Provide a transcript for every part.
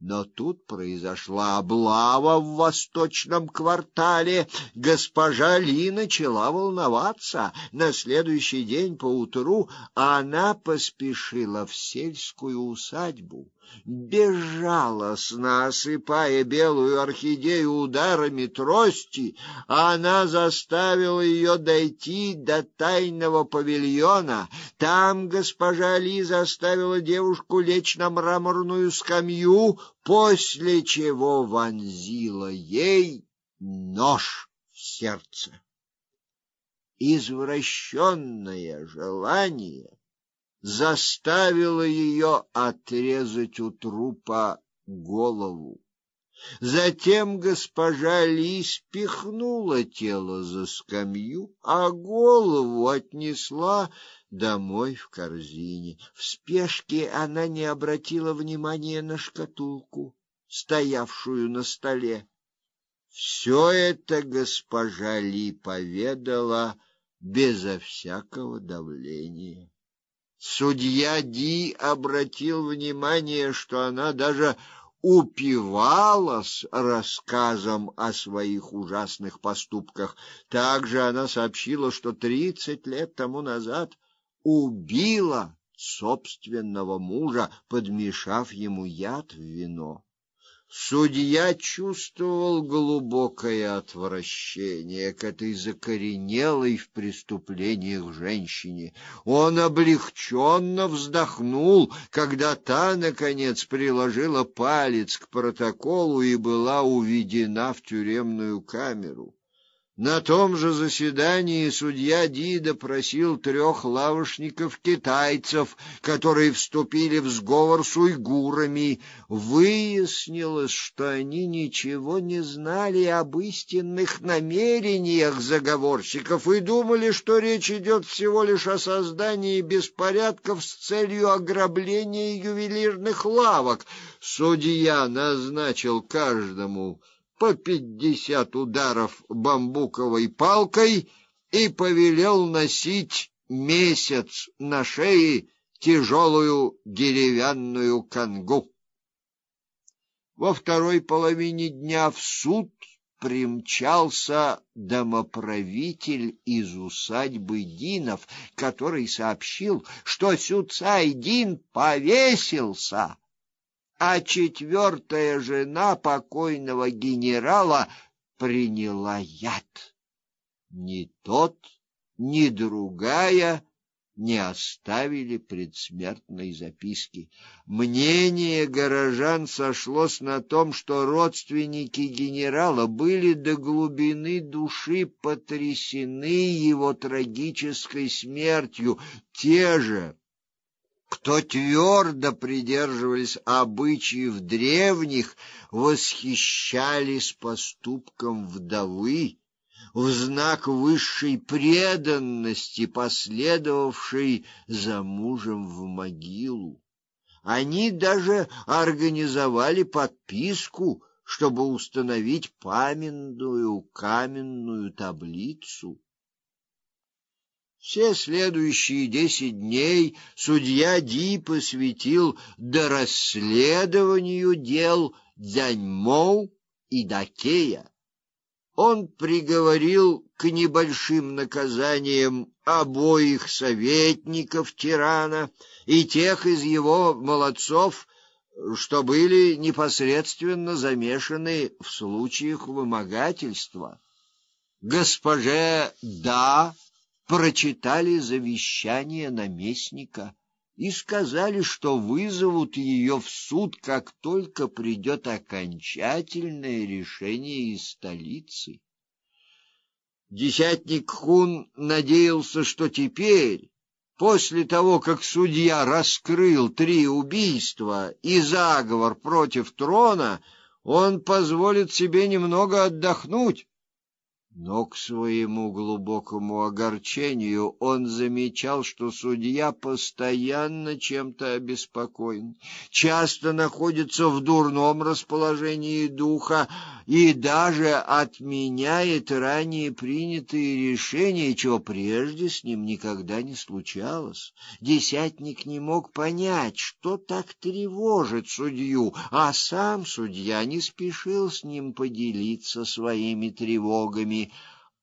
Но тут произошла облава в восточном квартале. Госпожа Ли начала волноваться. На следующий день поутру она поспешила в сельскую усадьбу безжалостно осыпая белую орхидею ударами трости, она заставила ее дойти до тайного павильона. Там госпожа Ли заставила девушку лечь на мраморную скамью, после чего вонзила ей нож в сердце. Извращенное желание заставила ее отрезать у трупа голову. Затем госпожа Ли спихнула тело за скамью, а голову отнесла домой в корзине. В спешке она не обратила внимания на шкатулку, стоявшую на столе. Все это госпожа Ли поведала безо всякого давления. Судья Ди обратил внимание, что она даже упивалась рассказом о своих ужасных поступках. Также она сообщила, что тридцать лет тому назад убила собственного мужа, подмешав ему яд в вино. Судья чувствовал глубокое отвращение к этой закоренелой в преступлениях женщине. Он облегченно вздохнул, когда та наконец приложила палец к протоколу и была уведена в тюремную камеру. На том же заседании судья Дида просил трех лавочников-китайцев, которые вступили в сговор с уйгурами. Выяснилось, что они ничего не знали об истинных намерениях заговорщиков и думали, что речь идет всего лишь о создании беспорядков с целью ограбления ювелирных лавок. Судья назначил каждому по пятьдесят ударов бамбуковой палкой и повелел носить месяц на шее тяжелую деревянную конгу. Во второй половине дня в суд примчался домоправитель из усадьбы Динов, который сообщил, что Сюцай Дин повесился а четвертая жена покойного генерала приняла яд. Ни тот, ни другая не оставили предсмертной записки. Мнение горожан сошлось на том, что родственники генерала были до глубины души потрясены его трагической смертью. Те же кто твердо придерживались обычаев древних, восхищались поступком вдовы в знак высшей преданности, последовавшей за мужем в могилу. Они даже организовали подписку, чтобы установить памятную каменную таблицу. Все следующие десять дней судья Ди посвятил до расследованию дел Дзяньмоу и Дакея. Он приговорил к небольшим наказаниям обоих советников тирана и тех из его молодцов, что были непосредственно замешаны в случаях вымогательства. Госпоже Да прочитали завещание наместника и сказали, что вызовут ее в суд, как только придет окончательное решение из столицы. Десятник Хун надеялся, что теперь, после того, как судья раскрыл три убийства и заговор против трона, он позволит себе немного отдохнуть Но к своему глубокому огорчению он замечал, что судья постоянно чем-то обеспокоен, часто находится в дурном расположении духа и даже отменяет ранее принятые решения, чего прежде с ним никогда не случалось. Десятник не мог понять, что так тревожит судью, а сам судья не спешил с ним поделиться своими тревогами.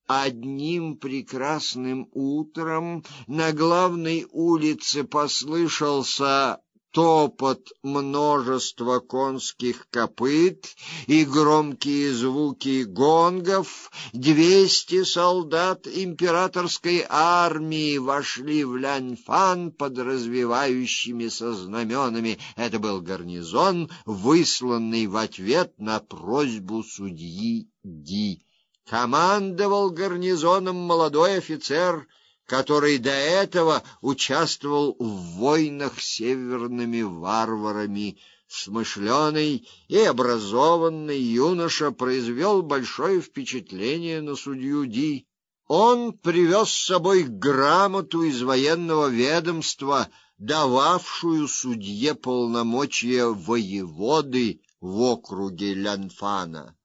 Одним прекрасным утром на главной улице послышался топот множества конских копыт и громкие звуки гонгов. Двести солдат императорской армии вошли в Ляньфан под развивающимися знаменами. Это был гарнизон, высланный в ответ на просьбу судьи Ди командовал гарнизоном молодой офицер, который до этого участвовал в войнах с северными варварами. Смышленый и образованный юноша произвел большое впечатление на судью Ди. Он привез с собой грамоту из военного ведомства, дававшую судье полномочия воеводы в округе Лянфана.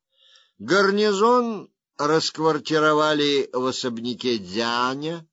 Гарнизон расквартировали в особняке Дзяня,